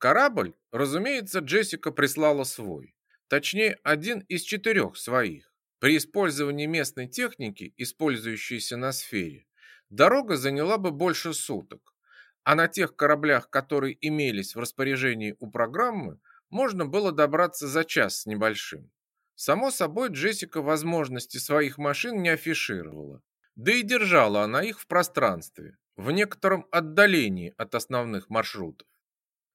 Корабль, разумеется, Джессика прислала свой. Точнее, один из четырех своих. При использовании местной техники, использующейся на сфере, дорога заняла бы больше суток. А на тех кораблях, которые имелись в распоряжении у программы, можно было добраться за час с небольшим. Само собой, Джессика возможности своих машин не афишировала. Да и держала она их в пространстве, в некотором отдалении от основных маршрутов.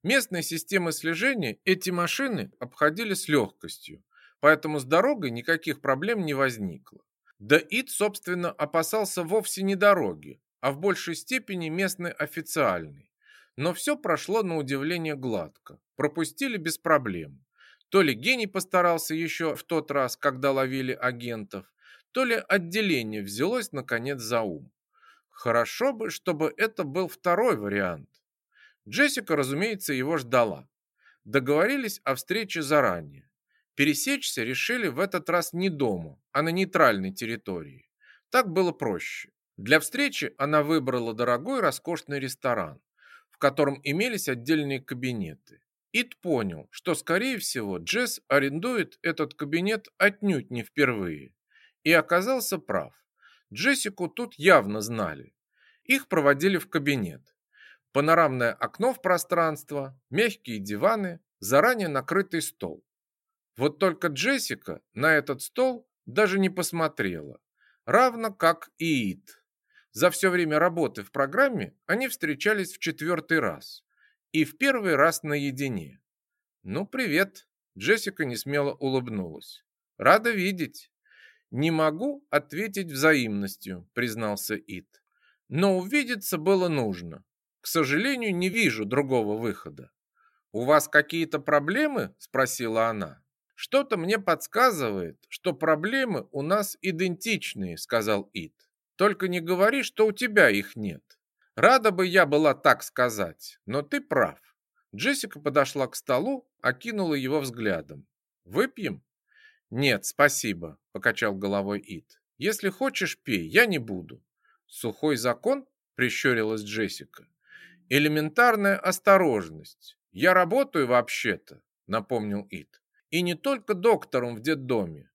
Местные системы слежения эти машины обходили с легкостью, поэтому с дорогой никаких проблем не возникло. Да Ид, собственно, опасался вовсе не дороги, а в большей степени местной официальной. Но все прошло на удивление гладко, пропустили без проблем. То ли гений постарался еще в тот раз, когда ловили агентов, то ли отделение взялось наконец за ум. Хорошо бы, чтобы это был второй вариант. Джессика, разумеется, его ждала. Договорились о встрече заранее. Пересечься решили в этот раз не дома, а на нейтральной территории. Так было проще. Для встречи она выбрала дорогой роскошный ресторан, в котором имелись отдельные кабинеты. Ит понял, что, скорее всего, Джесс арендует этот кабинет отнюдь не впервые. И оказался прав. Джессику тут явно знали. Их проводили в кабинет панорамное окно в пространство, мягкие диваны, заранее накрытый стол. Вот только Джессика на этот стол даже не посмотрела, равно как и Ит. За все время работы в программе они встречались в четвертый раз. И в первый раз наедине. «Ну, привет!» Джессика несмело улыбнулась. «Рада видеть!» «Не могу ответить взаимностью», признался Ит. «Но увидеться было нужно. К сожалению, не вижу другого выхода. У вас какие-то проблемы? спросила она. Что-то мне подсказывает, что проблемы у нас идентичные, сказал Ит. Только не говори, что у тебя их нет. Рада бы я была так сказать, но ты прав. Джессика подошла к столу, окинула его взглядом. Выпьем? Нет, спасибо, покачал головой Ит. Если хочешь, пей, я не буду. Сухой закон? прищурилась Джессика. Элементарная осторожность. Я работаю вообще-то, напомнил Ит. И не только доктором в детдоме.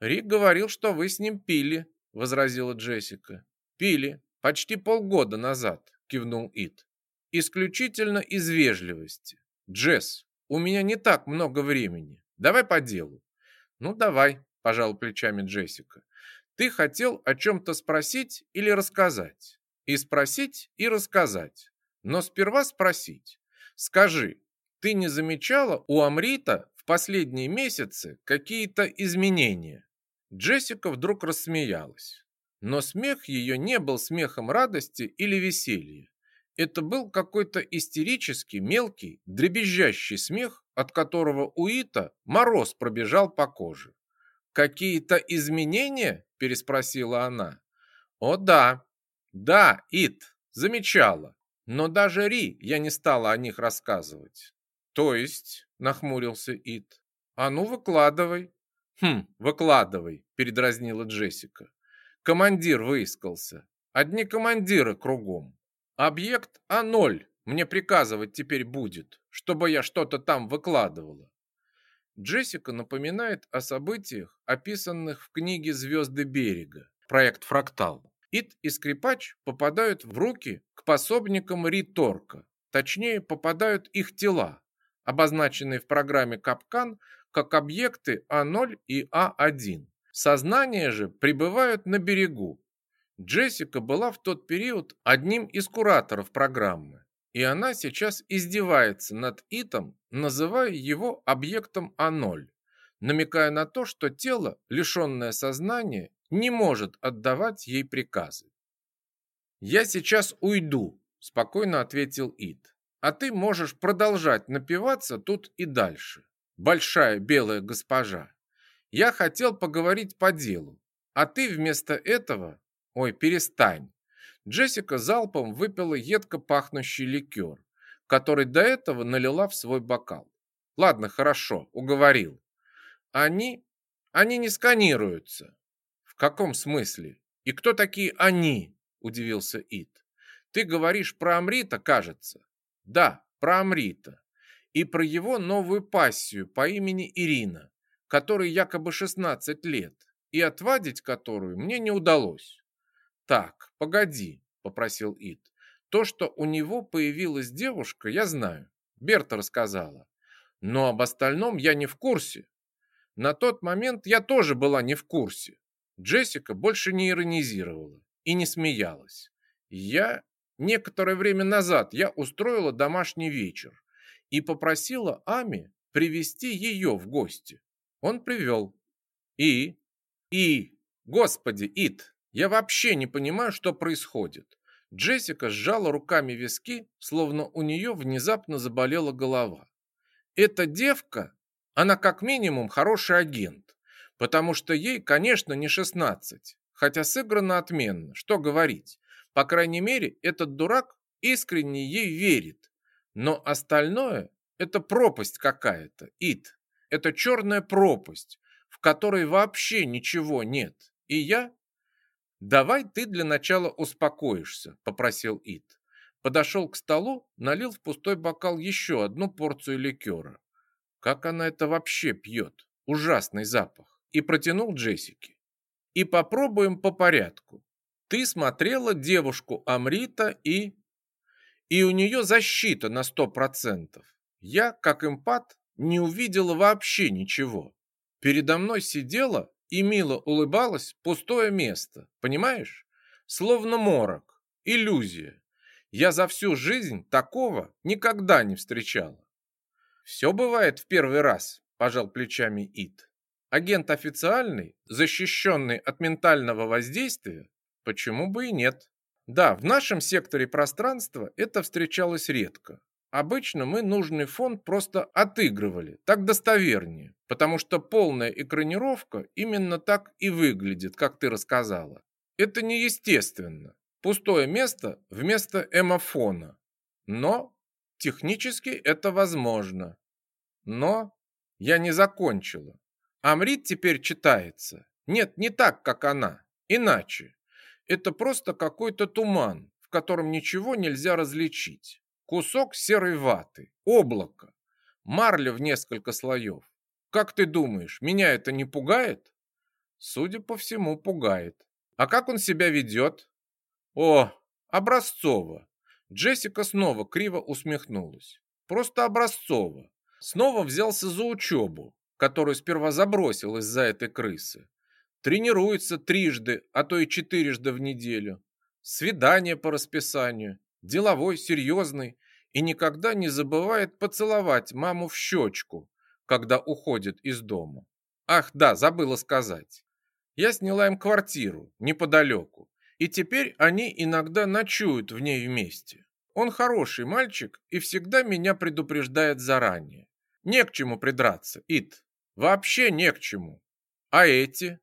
Рик говорил, что вы с ним пили, возразила Джессика. Пили почти полгода назад, кивнул Ит. Исключительно из вежливости. Джесс, у меня не так много времени. Давай по делу. Ну давай, пожал плечами Джессика. Ты хотел о чем то спросить или рассказать? И спросить, и рассказать. Но сперва спросить. Скажи, ты не замечала у Амрита в последние месяцы какие-то изменения? Джессика вдруг рассмеялась. Но смех ее не был смехом радости или веселья. Это был какой-то истерический, мелкий, дребезжащий смех, от которого у Ита мороз пробежал по коже. «Какие-то изменения?» – переспросила она. «О да, да, Ит, замечала. Но даже Ри я не стала о них рассказывать. То есть, нахмурился Ит. А ну выкладывай. Хм, выкладывай, передразнила Джессика. Командир выискался. Одни командиры кругом. Объект А0 мне приказывать теперь будет, чтобы я что-то там выкладывала. Джессика напоминает о событиях, описанных в книге «Звезды берега», проект «Фрактал». Ит и скрипач попадают в руки к пособникам Риторка, точнее попадают их тела, обозначенные в программе Капкан как объекты А0 и А1. Сознание же пребывают на берегу. Джессика была в тот период одним из кураторов программы, и она сейчас издевается над Итом, называя его объектом А0, намекая на то, что тело, лишенное сознания, не может отдавать ей приказы. «Я сейчас уйду», – спокойно ответил Ид. «А ты можешь продолжать напиваться тут и дальше, большая белая госпожа. Я хотел поговорить по делу, а ты вместо этого... Ой, перестань». Джессика залпом выпила едко пахнущий ликер, который до этого налила в свой бокал. «Ладно, хорошо, уговорил. Они... они не сканируются каком смысле? И кто такие они? Удивился Ит. Ты говоришь про Амрита, кажется. Да, про Амрита. и про его новую пассию по имени Ирина, которой якобы 16 лет, и отвадить которую мне не удалось. Так, погоди, попросил Ит. То, что у него появилась девушка, я знаю. Берта рассказала. Но об остальном я не в курсе. На тот момент я тоже была не в курсе. Джессика больше не иронизировала и не смеялась. Я некоторое время назад я устроила домашний вечер и попросила Ами привести ее в гости. Он привел. И? И? Господи, Ит, я вообще не понимаю, что происходит. Джессика сжала руками виски, словно у нее внезапно заболела голова. Эта девка, она как минимум хороший агент, потому что ей, конечно, не 16, хотя сыграно отменно, что говорить. По крайней мере, этот дурак искренне ей верит. Но остальное – это пропасть какая-то, Ит. Это черная пропасть, в которой вообще ничего нет. И я «Давай ты для начала успокоишься», – попросил Ит. Подошел к столу, налил в пустой бокал еще одну порцию ликера. Как она это вообще пьет? Ужасный запах. И протянул Джессике. И попробуем по порядку. Ты смотрела девушку Амрита и... И у нее защита на сто процентов. Я, как импат, не увидела вообще ничего. Передо мной сидела и мило улыбалась пустое место, понимаешь? Словно морок, иллюзия. Я за всю жизнь такого никогда не встречала. Все бывает в первый раз, пожал плечами Ит. Агент официальный, защищенный от ментального воздействия, почему бы и нет? Да, в нашем секторе пространства это встречалось редко. Обычно мы нужный фон просто отыгрывали, так достовернее, потому что полная экранировка именно так и выглядит, как ты рассказала. Это неестественно. Пустое место вместо эмофона. Но технически это возможно. Но я не закончила. Амрит теперь читается. Нет, не так, как она. Иначе. Это просто какой-то туман, в котором ничего нельзя различить. Кусок серой ваты, облако, марля в несколько слоев. Как ты думаешь, меня это не пугает? Судя по всему, пугает. А как он себя ведет? О, образцово. Джессика снова криво усмехнулась. Просто образцово. Снова взялся за учебу, которую сперва забросил из-за этой крысы. Тренируется трижды, а то и четырежды в неделю. Свидание по расписанию. Деловой, серьезный и никогда не забывает поцеловать маму в щечку, когда уходит из дома. Ах, да, забыла сказать. Я сняла им квартиру неподалеку, и теперь они иногда ночуют в ней вместе. Он хороший мальчик и всегда меня предупреждает заранее. Не к чему придраться, Ит. Вообще не к чему. А эти?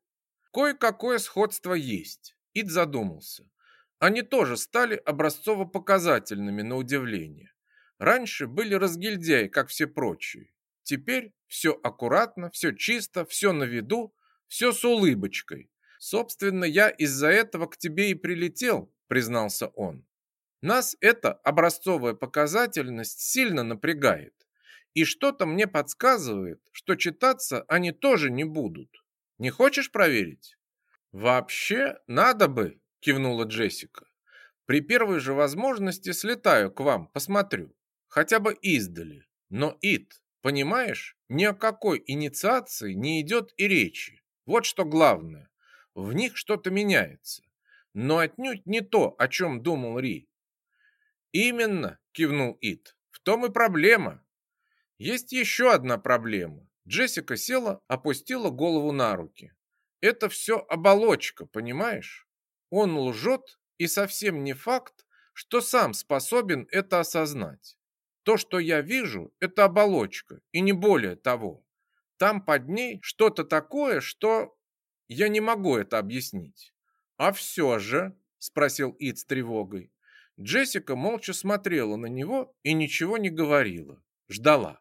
Кое-какое сходство есть. Ит задумался. Они тоже стали образцово-показательными на удивление. Раньше были разгильдяи, как все прочие. Теперь все аккуратно, все чисто, все на виду, все с улыбочкой. Собственно, я из-за этого к тебе и прилетел, признался он. Нас эта образцовая показательность сильно напрягает. И что-то мне подсказывает, что читаться они тоже не будут. Не хочешь проверить? Вообще, надо бы, кивнула Джессика. При первой же возможности слетаю к вам, посмотрю хотя бы издали. Но Ит, понимаешь, ни о какой инициации не идет и речи. Вот что главное. В них что-то меняется. Но отнюдь не то, о чем думал Ри. Именно, кивнул Ит. В том и проблема. Есть еще одна проблема. Джессика села, опустила голову на руки. Это все оболочка, понимаешь? Он лжет, и совсем не факт, что сам способен это осознать. То, что я вижу, это оболочка, и не более того. Там под ней что-то такое, что... Я не могу это объяснить. А все же, спросил Ид с тревогой. Джессика молча смотрела на него и ничего не говорила. Ждала.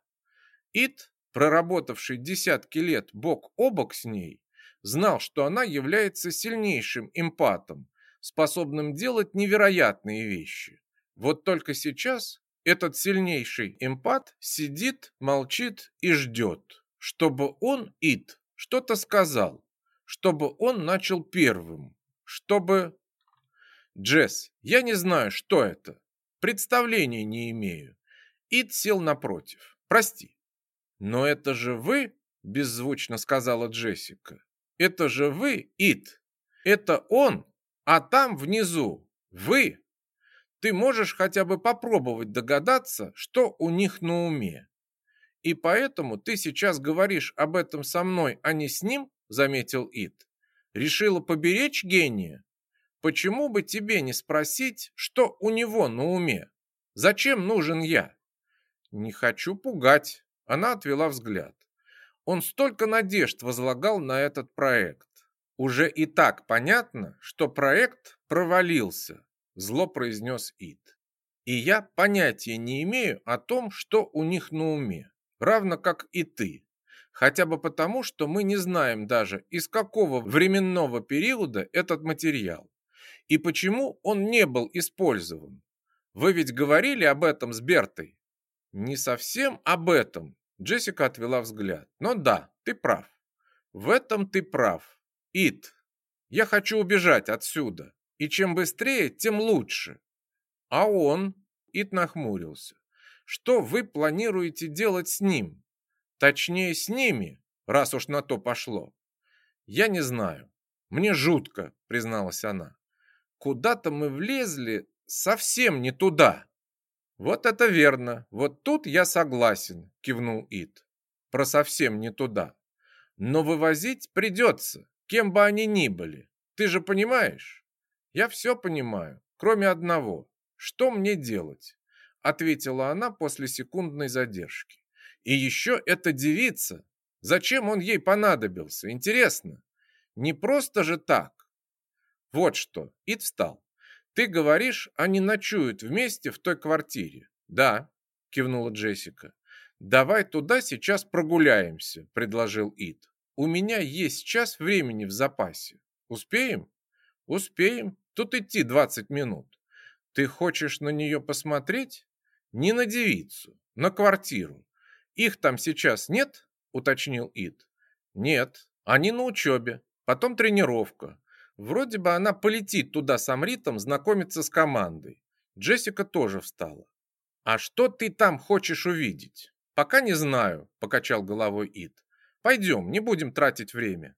Ид, проработавший десятки лет бок о бок с ней, знал, что она является сильнейшим эмпатом, способным делать невероятные вещи. Вот только сейчас этот сильнейший эмпат сидит, молчит и ждет, чтобы он, Ит, что-то сказал, чтобы он начал первым, чтобы... Джесс, я не знаю, что это. Представления не имею. Ит сел напротив. Прости. Но это же вы, беззвучно сказала Джессика. Это же вы, Ит. Это он, а там внизу вы. Ты можешь хотя бы попробовать догадаться, что у них на уме. И поэтому ты сейчас говоришь об этом со мной, а не с ним, заметил Ит. Решила поберечь гения? Почему бы тебе не спросить, что у него на уме? Зачем нужен я? Не хочу пугать. Она отвела взгляд. Он столько надежд возлагал на этот проект. Уже и так понятно, что проект провалился, зло произнес Ит. И я понятия не имею о том, что у них на уме, равно как и ты. Хотя бы потому, что мы не знаем даже, из какого временного периода этот материал и почему он не был использован. Вы ведь говорили об этом с Бертой? Не совсем об этом, Джессика отвела взгляд. Но да, ты прав. В этом ты прав. Ит, я хочу убежать отсюда. И чем быстрее, тем лучше. А он, Ит нахмурился. Что вы планируете делать с ним? Точнее, с ними, раз уж на то пошло. Я не знаю. Мне жутко, призналась она. Куда-то мы влезли совсем не туда. Вот это верно. Вот тут я согласен, кивнул Ит. Про совсем не туда. Но вывозить придется, кем бы они ни были. Ты же понимаешь? Я все понимаю, кроме одного. Что мне делать? Ответила она после секундной задержки. И еще эта девица. Зачем он ей понадобился? Интересно. Не просто же так. Вот что. Ит встал. Ты говоришь, они ночуют вместе в той квартире. Да, кивнула Джессика. Давай туда сейчас прогуляемся, предложил Ит. У меня есть час времени в запасе. Успеем? Успеем. Тут идти 20 минут. Ты хочешь на нее посмотреть? Не на девицу, на квартиру. Их там сейчас нет? Уточнил Ит. Нет, они на учебе. Потом тренировка. Вроде бы она полетит туда с Амритом знакомиться с командой. Джессика тоже встала. А что ты там хочешь увидеть? Пока не знаю, покачал головой Ит. Пойдем, не будем тратить время.